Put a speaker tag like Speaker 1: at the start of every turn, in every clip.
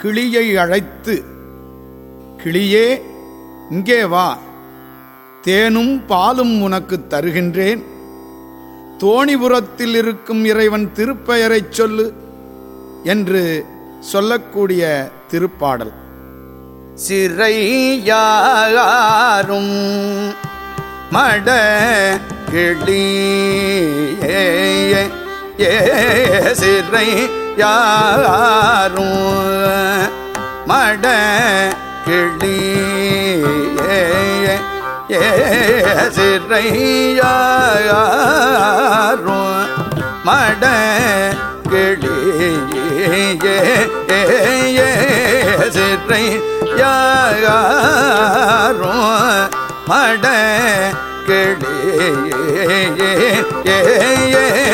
Speaker 1: கிளியை அழைத்து கிளியே இங்கே வா. தேனும் பாலும் உனக்கு தருகின்றேன். தோணிபுரத்தில் இருக்கும் இறைவன் திருப்பெயரைச் சொல்லு என்று சொல்லக்கூடிய திருப்பாடல். சிறையாரும் மட கிளியே ஏ சிறை யாரும் மட கிளி ஏ சிறை மட கிளியே ஏ சிறை யாரும் மட ஏ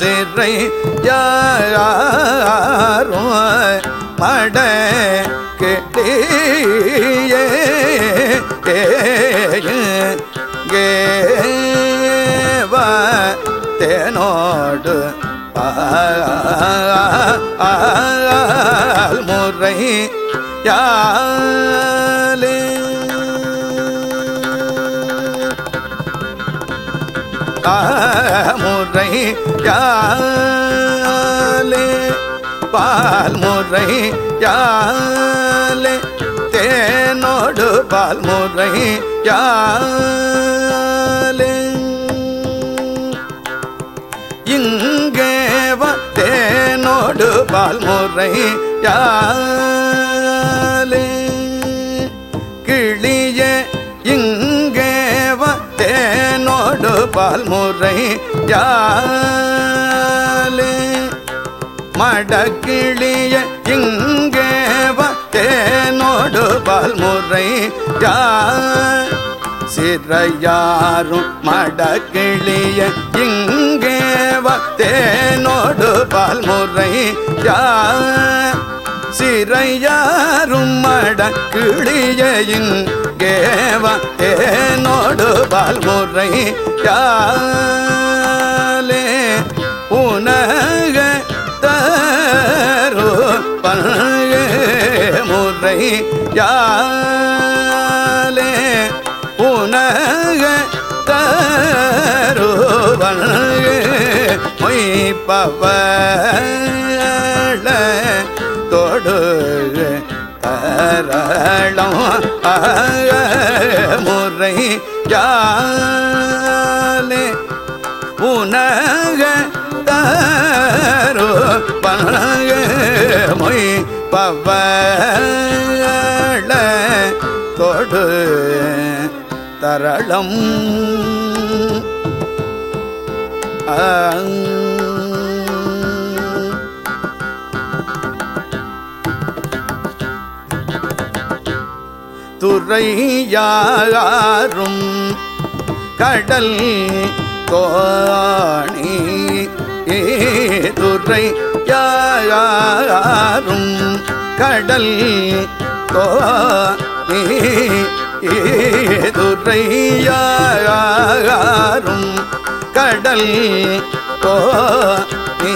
Speaker 1: சிறை யாரோ மட கெட்டியே தேனோடு ஆல் முறை யாலே முறை யாலே பால்முறை யாலே தேனோடு பால்முறை யாலே. இங்கே தேனோடு பால்முறை யாலே. பால் முறை யாலே மடக்கிளிய இங்கே தேனோடு பால் முறை சிறையாரும் மடக்கிளிய இங்கே தேனோடு பால் முறை சிறையாரும் மடக்கிளிய இங்கே தேனோடு பால்முறை யாலே உனக தரு பல்க முறை யாலே உனக தருவன் மொய்ப்பவள தொடு தரளம் ஆ யாலே உனக தரு பனக மொய் பவள தொடு தரளம். துறையாரும் கடல் கோணி துறை யாரும் கடல் கோணி துறையாரும் கடல் கோணி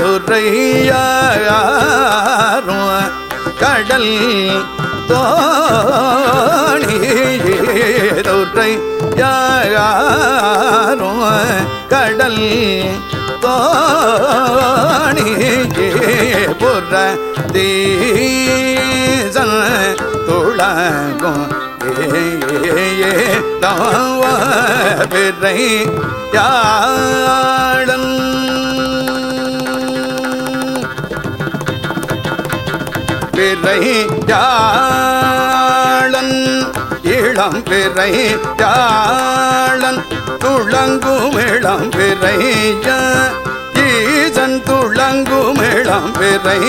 Speaker 1: துறையாரும் கடல் தோணி துறை யாரும் கடல் தோணி புற தீசன் துளங்கும். ஏ தவ பிறை யாழன் பிறை யாழன் இளம் பிறை யாழன் துளங்கும் இளம் பிறை ஈசன் துளங்கும் இளம் பிறை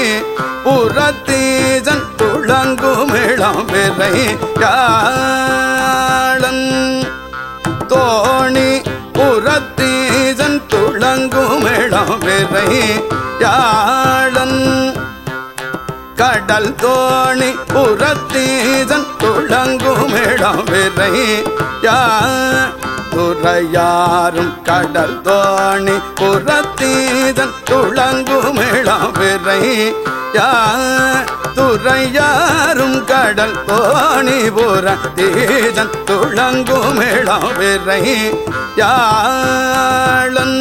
Speaker 1: புறத்தீசன் துளங்கும் இளம் பிறை யாழன் தோணி புறத்தீசன் துளங்கும் இளம் பிறை யாழன் கடல் தோணி புறத்தீசன் துளங்கும் இடம் விரை துறையாரும் கடல் தோணி புறத்தீதன் துளங்குமிழம் விரை துறையாரும் கடல் தோணி புறத்தீதன் துளங்குமிழம் விரை யாழன்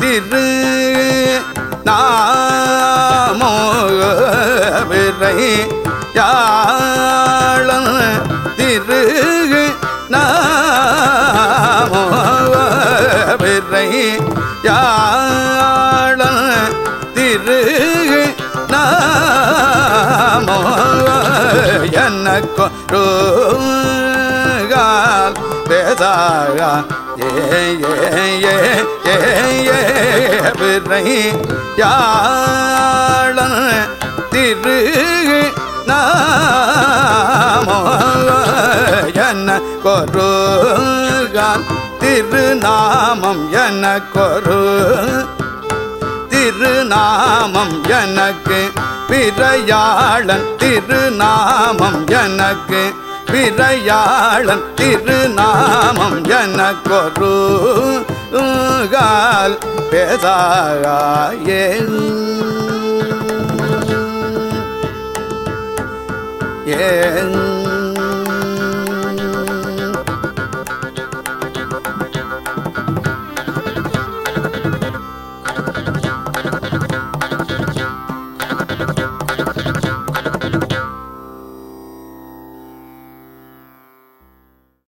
Speaker 1: திரு நாமோ விரை யாழன் திரு நாமோ விரை யாழன் திரு நாமோ எனக்கு கால் பேசாக ஏ ஏ ஏ யாழன் திரு நாமோ என்ன கொருகால் திருநாமம் என கொரு. திருநாமம் எனக்கு பிறையாளன் திருநாமம் எனக்கு பிறையாளன் திருநாமம் எனக்கொரு கால் பேசாயே ஏ